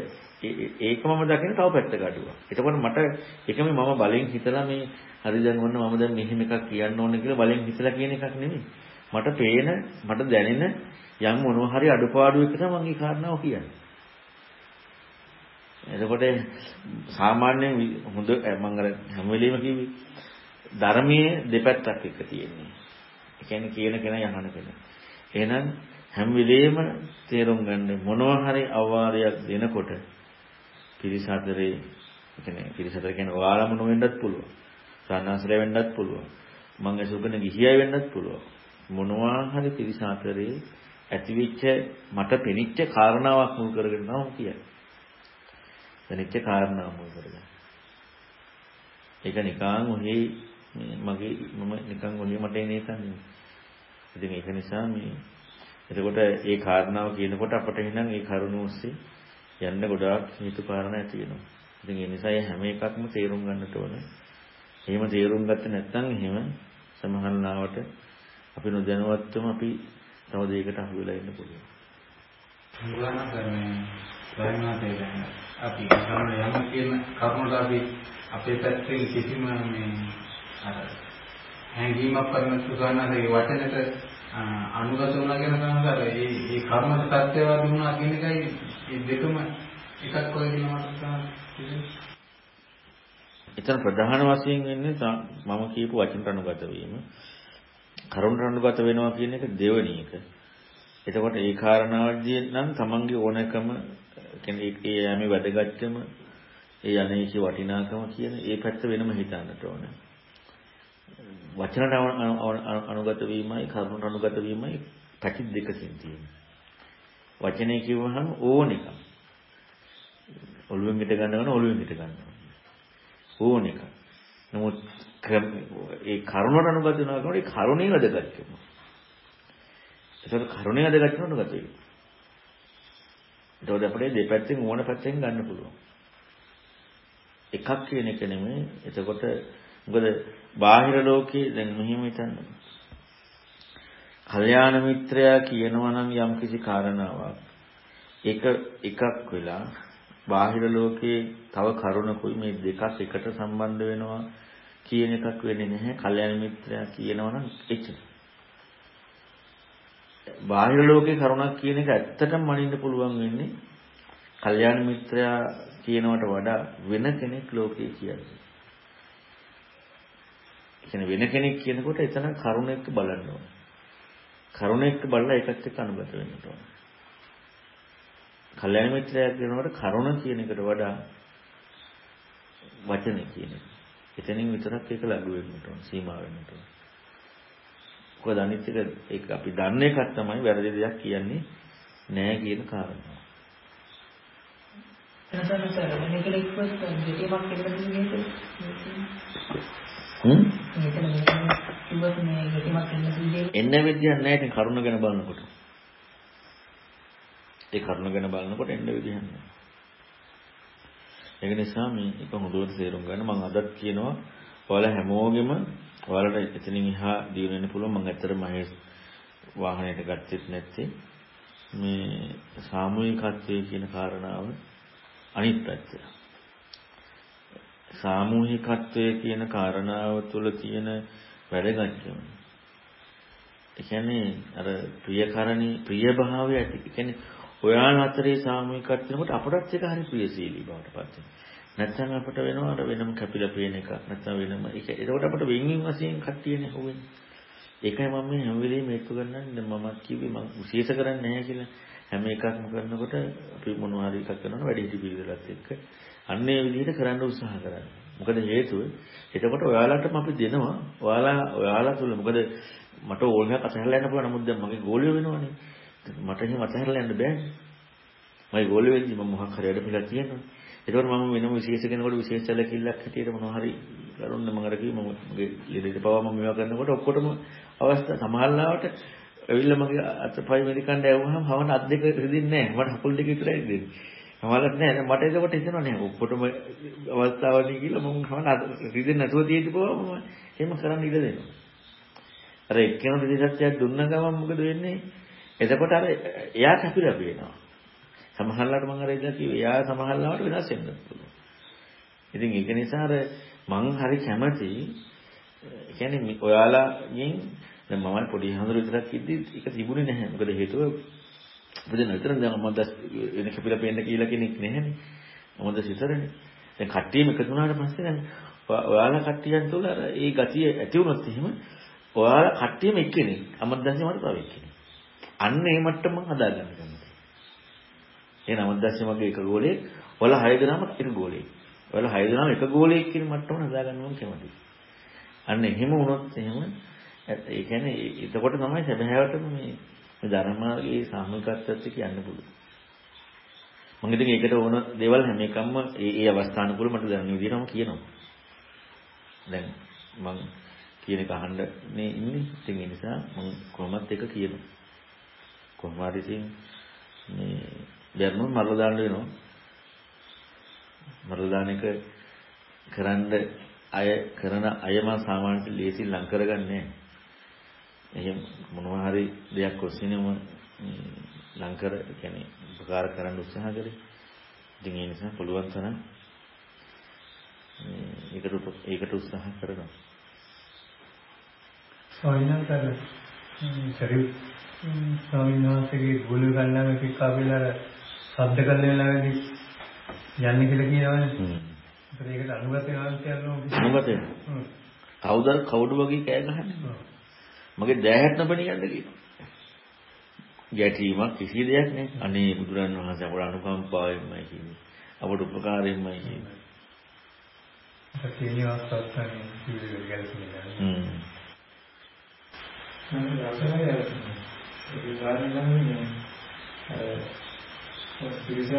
A: ඒක මම දකින තව පැත්තක අඩුවක්. එතකොට මට ඒකම මම බලෙන් හිතලා මේ හරි දැන් ඔන්න මම දැන් මෙහෙම එකක් කියන්න ඕනේ කියලා බලෙන් හිතලා කියන එකක් නෙමෙයි. මට පේන මට දැනෙන යම් මොනවා හරි අඩුපාඩුවක තමයි මම මේ කාරණාව කියන්නේ. එතකොට සාමාන්‍යයෙන් හොඳ මම අර හැම වෙලෙම කිව්වේ ධර්මයේ දෙපැත්තක් එක තියෙන්නේ. ඒ කියන්නේ කියන කෙනා යහන කෙනා. එහෙනම් හැම වෙලෙම තේරුම් ගන්න මොනවා හරි අවවාදයක් දෙනකොට පිරිස අතරේ කියන්නේ පිරිස අතර කියන්නේ ඔයාලම නොවෙන්නත් පුළුවන්. සාන්නාසරය වෙන්නත් පුළුවන්. මං අසුකන ගිහියයි වෙන්නත් පුළුවන්. මොනවා හරි පිරිස අතරේ ඇතිවෙච්ච මට පෙනිච්ච කාරණාවක් මුල් කරගෙන නම් කියන්නේ. දැනෙච්ච කාරණා මුල් කරගෙන. ඒක නිකන් ඔහි මගේ මම නිකන් ඔහි මට එන එකක් නෙමෙයි. ඉතින් ඒක නිසා මේ එතකොට ඒ කාරණාව කියනකොට අපට එහෙනම් ඒ කරුණ ඔස්සේ යන්න ගොඩාක් හේතු කාරණා ඇති වෙනවා. ඉතින් ඒ නිසා හැම එකක්ම තේරුම් ගන්නට ඕන. එහෙම තේරුම් ගත්තේ නැත්නම් එහෙම සමහරවිට අපි නොදැනුවත්වම අපි තව දෙයකට අහු වෙලා ඉන්න පුළුවන්.
B: දැන් අපි කරන යම කියන කරුණට අපි අපේ පැත්තෙන් කිසිම මේ අර හැඟීමක් කරන සුගන්නගේ වචනෙට අනුගත වුණා කියන සංසාර ඒ ඒ කර්මක තත්ත්වවාදී වුණා කියන එකයි මේ දෙකම එකක් කොයි කියලා මට
A: එතන ප්‍රධාන වශයෙන් වෙන්නේ මම කියපු වචනට අනුගත වීම. කරුණට අනුගත වෙනවා කියන එක දෙවෙනි එක. එතකොට ඒ කාරණාවදී නම් තමන්ගේ ඕනකම කියන්නේ ඒ යමේ වැදගත්කම ඒ අනේකේ වටිනාකම කියන ඒ පැත්ත වෙනම හිතන්නට ඕන. වචනට අනුගත වීමයි කරුණට අනුගත වීමයි පැති දෙකකින් තියෙනවා. වචනේ කිව්වහම ඕන එක. ඔළුවෙන් හිට ගන්නවන ඔළුවෙන් හිට ගන්නවා. ඕන එක. නමුත් ඒ කරුණට අනුගත වෙනවා කියන්නේ කරුණේ වැදගත්කම. ඒකට කරුණේ වැදගත් වෙනවද ගත වෙන්නේ. ඒතකොට අපිට දෙපැත්තෙන් ඕන පැත්තෙන් ගන්න පුළුවන්. එකක් කියන එක නෙමෙයි. එතකොට මොකද බාහිර ලෝකේ දැන් මෙහිම හිතන්න. කල්යාණ මිත්‍රයා කියනවා නම් යම් කිසි කාරණාවක් ඒක එකක් වෙලා බාහිර ලෝකේ තව කරුණකුයි මේ දෙකක් එකට සම්බන්ධ වෙනවා කියන එකක් වෙන්නේ නැහැ. කල්යාණ මිත්‍රයා කියනවා නම් එච්චරයි. බාහිර ලෝකේ කරුණක් කියන එක ඇත්තටම මනින්න පුළුවන් වෙන්නේ කල්යාණ මිත්‍රයා කියනවට වඩා වෙන කෙනෙක් ලෝකේ කියන්නේ. කියන්නේ වෙන කෙනෙක් කියනකොට එතන කරුණ එක්ක බලන්න ඕන. කරුණ එක්ක බලලා ඒකත් එක්ක අනුගත වෙන්න ඕන. කල්යාණ මිත්‍රයා කියනකොට කරුණ කියන එකට වඩා වචනේ කියන එක. එතනින් විතරක් ඒක ලඟු වෙන්න ඕන, සීමා වෙන්න ඕන. මොකද අනිත් එක ඒක අපි දන්න එකක් තමයි වැරදි දෙයක් කියන්නේ නෑ කියන කාරණාව. එන්න විදියක් නෑ ඉතින් කරුණ ගැන බලනකොට. ඒ කරුණ ගැන බලනකොට එන්න විදියක් නෑ. ඒක නිසා මේ එක හොඳට තේරුම් ගන්න මම අදත් කියනවා ඔයාලා හැමෝගෙම ඔයාලට එතනින් එහා දියුණු වෙන්න පුළුවන් මම ඇත්තටම මහේස් වාහනයට ගත්තෙත් නැත්තේ මේ සාමූහිකත්වයේ කියන කාරණාව අනිත් පැත්ත. සාමූහිකත්වයේ කියන කාරණාව තුළ තියෙන වැදගත්කම. ඒ කියන්නේ අර ප්‍රියකරණී ප්‍රිය භාවය ඇති. ඒ කියන්නේ ඔයාලා අතරේ සාමූහිකත්වයකට අපටත් එක හරි ප්‍රියශීලී බවට පත් වෙනවා. නැත්නම් අපිට වෙනවා අර වෙනම කැපිලා පේන එක. නැත්නම් වෙනම ඒක. ඒකට අපිට වෙන්වීම වශයෙන් කට්ටියනේ හොවෙන්නේ. ඒකයි මම මේ හැම වෙලේම මේක ගන්නන්නේ මමත් කිව්වේ මම විශේෂ කරන්නේ නැහැ කියලා. හැම එකක්ම කරනකොට අපි මොනවා හරි එකක් කරනවා වැඩි හිටි පිළිවෙලත් එක්ක අන්නේ විදිහට කරන්න උත්සාහ කරන්නේ. මොකද හේතුව එතකොට ඔයාලටම අපි දෙනවා. ඔයාලා ඔයාලා තුල මොකද මට ඕනෑම අතහැරලා යන්න පුළුවන්. නමුත් දැන් මගේ ගෝලිය වෙනවනේ. මට එහෙම අතහැරලා යන්න බෑනේ. මගේ ගෝල වෙද්දි මම මොකක් හරි වැඩ පිළිලා තියෙනවා. ඒකෝර මම වෙනම විශේෂ කෙනෙකුට විශේෂ සැලකිල්ලක් හැටියට මොනවා හරි කරුන්න මම අර කිව්ව මම මගේ ලෙඩේට පවා මම මේවා කරනකොට ඔක්කොටම අවස්ථා සමහරලාවට ඇවිල්ලා මගේ අතපය මෙරිකන්න ඇවුවහම හවන අත් දෙක රිදින්නේ නැහැ. මට හකුල් දෙක විතරයි රිදෙන්නේ. සමහරක් නෑ මට ඒකට හිතෙනවා නෑ ඔක්කොටම අවස්ථාවලදී කියලා මම හවන රිදෙන්නේ නැතුව තියෙද්දි පවා මම එහෙම කරන්න ඉඩ දෙනවා. අර එක්කෙනා ප්‍රතිශතයක් දුන්න ගමන් මොකද වෙන්නේ? එතකොට අර එයා කැපිලා පේනවා. සමහරලාට මම අර ඉඳලා කිව්වේ එයා සමහරලාට වෙනස් වෙන්න පුළුවන්. ඉතින් ඒක නිසා අර මං හරි කැමති ඒ කියන්නේ ඔයාලාගෙන් දැන් මම පොඩි හඳුරු විතරක් ඉද්දි ඒක තිබුණේ නැහැ. මොකද හේතුව අපිට නතර දැන් මම දැස් වෙන කැපිලා පේන්න කියලා කෙනෙක් නැහැනේ. මම දැස් විතරනේ. දැන් කට්ටියම එකතු වුණාට පස්සේ දැන් ඔයාලා කට්ටියන් තුළ අර ඒ ගතිය ඇති වුණොත් එහෙම ඔයාලා කට්ටියම එක්කෙනෙක්. අමද්දාසේ මට තව එක්කෙනෙක්. අන්න ඒ මට්ටම මම හදාගන්න කැමතියි. ඒ නමද්දාසේ මගේ එක ගෝලයක්, ඔයාලා හය දෙනාම එක ගෝලයක්. ඔයාලා හය දෙනාම එක ගෝලයක් කියන මට්ටම හදාගන්න මම කැමතියි. අන්න එහෙම වුණොත් එහෙම ඒ කියන්නේ එතකොට තමයි සැබෑවටම මේ මේ ධර්මාර්ගයේ සාමිකත්වයට කියන්න පුළුවන්. මම ඉතින් ඒකට ඕන දේවල් හැම එකක්ම ඒ ඒ අවස්ථානුකූල මට දැනෙන විදිහටම කියනවා. දැන් මම කියන එක අහන්න නේ ඉන්නේ. ඉතින් ඒ නිසා මම කොහොමත් එක කියනවා. කොහොම හරි ඉතින් මේ ධර්ම මරලා දාන්න වෙනවා. මරලා දාන එක කරන්න අය කරන අයම සාමාන්‍යයෙන් ලේසි ලං කරගන්නේ නැහැ. එහෙම මොනවා හරි දෙයක් ඔස්සේනම ලං කර කියන්නේ උපකාර කරන්න උත්සාහ කරේ. ඉතින් ඒ නිසා පුළුවන් තරම් ඒකට ඒකට උත්සාහ කරනවා.
C: ස්වාමීන් වහන්සේ සරි ස්වාමීන් වහන්සේගේ ගුණ ගන්නාම පිට කාපෙලා ශබ්ද කරන වෙලාවේදී යන්නේ කියලා කියනවනේ. ඒකට අනුගත වෙනවා කියනවා.
A: අනුගත වෙනවා. කවුද කවුඩු වගේ කෑ ගහන්නේ? මගේ දෑහැට නොපෙනී යන්න කියනවා. ගැටීමක් කිසි දෙයක් නැහැ. අනේ බුදුරන් වහන්සේ අපට අනුකම්පාවෙන්මයි කියන්නේ. අපට උපකාරයෙන්මයි කියන්නේ.
C: තියෙනවත් සත්‍යනේ පිළිවෙල ගැලපෙන්නේ. හ්ම්.
D: මම රසය ඒ කාරණේ අර පිළිසක්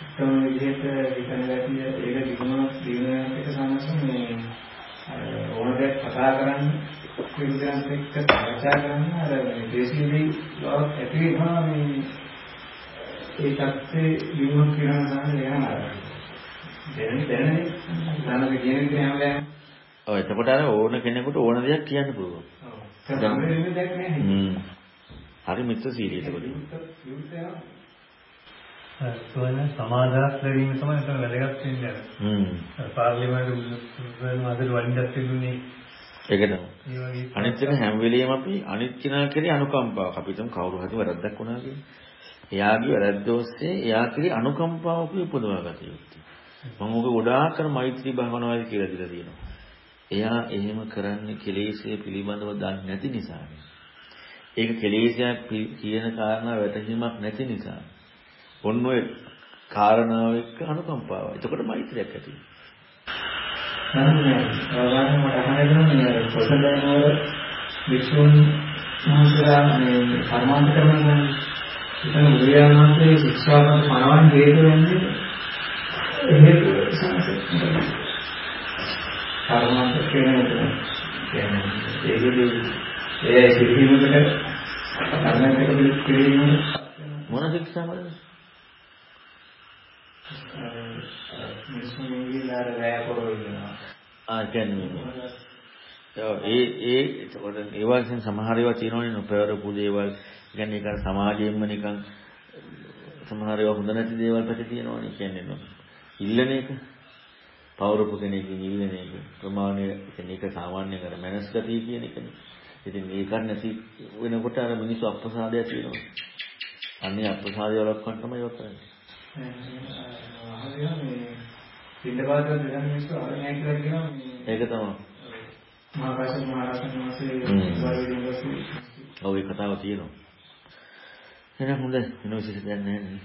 D: එකම විදිහට හිතන ගැතිය ඒක දිනුන දිනුනත් එක සමස්ත මේ ඕන දෙයක් කතා කරන්න පිළිගන්න එක්ක සාකච්ඡා කරන්න අර මේ දේශීය ලෝක ඇති වෙනවා මේ ඒ தත්ත්වේ දිනුන කියන සාහනේ යනවා දැනෙන්නේ දැනෙන්නේ දැනග කියන විදිහ හැමදාම
A: ඔව් එතකොට අර ඕන කෙනෙකුට ඕන දෙයක් කියන්න පුළුවන්. හරි මිත්‍ර සීලිය එතකොට.
C: සෝන සමාදාස් ලැබීම තමයි එතන වැදගත් වෙන්නේ.
A: හ්ම්.
C: පාර්ලිමේන්තු වෙන අදට වලින්දක් තිබුණේ
A: ඒක තමයි. අනිත් එක හැම වෙලෙම අපි අනිත් කෙනා කෙරේ අනුකම්පාවක් අපි හිතමු කවුරු හරි වැරද්දක් වුණා කියන්නේ. එයාගේ වැරද්ද ඔස්සේ එයා කෙරේ අනුකම්පාවක් උපදවා ගත යුතුයි. මම ඔබ ගොඩාක් කර මෛත්‍රී භාවනාවයි කියලා දීලා තියෙනවා. එයා එහෙම කරන්නේ කෙලෙස්ය පිළිබඳව දන්නේ නැති නිසානේ. ඒක කෙලෙස්යක් කියන කාරණා වැටහීමක් නැති නිසා. ඔන්න ඔය කාරණාව එක්ක අනුකම්පාව. එතකොට මෛත්‍රියක් ඇති
D: වෙනවා. නම් මට අහන්න පොසදනවර විශ්වුන් මහන්සලා මේ කර්මාන්ත කරනවා. එතන බුදුරජාණන්සේ ශික්ෂාපද පනවන්න හේතු වෙන්නේ හේතු සංසය. කර්මාන්ත කියනකොට කියන්නේ ඒකදී ඒ සිහිනුකට කර්මාන්තක පිළිගන්න
A: මොන ශික්ෂාවද?
D: මිනිස්සුන්ගේ රැය පොරවෙනවා.
A: ආ කියන්නේ ඒ ඒ ඒවා කියන සමහර ඒවා තියෙනවනේ නොපෙරපු දේවල්. කියන්නේ ඒක සමාජයෙන්ම නිකන් සමහර ඒවා හොඳ නැති දේවල් පැත්තේ තියෙනවනේ කියන්නේ නෝ. ඉල්ලන එක. පවරපු කෙනෙක්ගෙන් ඉල්ලන එක. ප්‍රමාණය කියන්නේ ඒක සාමාන්‍යයෙන් අර මනස් ගතිය කියන එකනේ. ඉතින් ඒක නැති වෙනකොට අර මිනිස්සු අප්‍රසාදයක් තියෙනවා. අන්නේ අප්‍රසාදය වලක්වන්න තමයි ඒක කරන්නේ. ඒක තමයි.
D: මහා කාශ්‍යප මහ රහතන් වහන්සේ
A: ඒ කතාව තියෙනවා. එහෙනම් හොඳයි. වෙන විශේෂ දෙයක් නැහැ නේ.